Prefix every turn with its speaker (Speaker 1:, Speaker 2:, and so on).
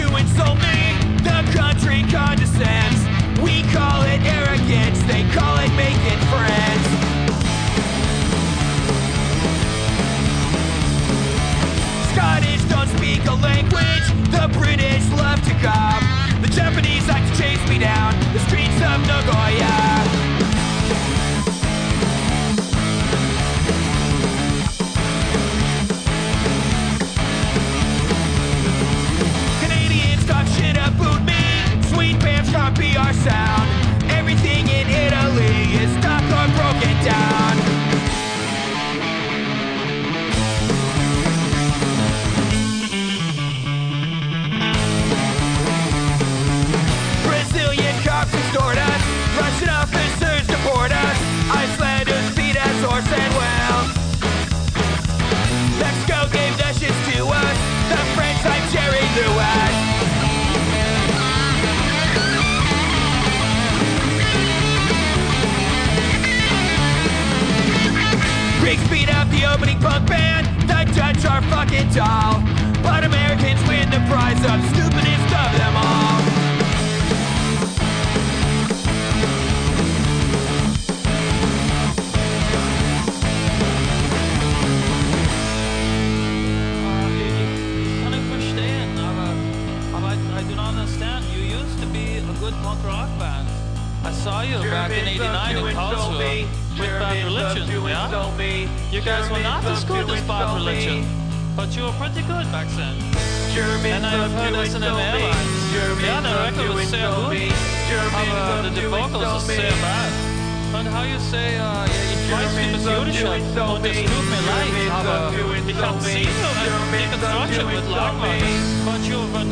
Speaker 1: to insult me. The country condescends. We call it arrogance, they call it making friends. Scottish don't speak a language, the British love to cop. The Japanese like to chase me down the streets of Nagoya. Greeks beat up the opening punk band. The Dutch are fucking tall. But Americans win the prize of stupidest of them all.
Speaker 2: Kan jag förstehen, aber, aber I, I do not understand. You used to be a good punk rock band. I saw you back in 89 in Karlsruhe with Bad Religion, yeah? You guys were not as good as Bad Religion, but you were pretty good back then. And I have heard S&M Airlines. Yeah, the record was sehr gut, aber the vocals are sehr bad. Und how you say, uh, ich weiß, du bist jüdischer und es tut mir leid, aber ich hab seen you at Deconstruction uh, uh, with Lagwagon, but you were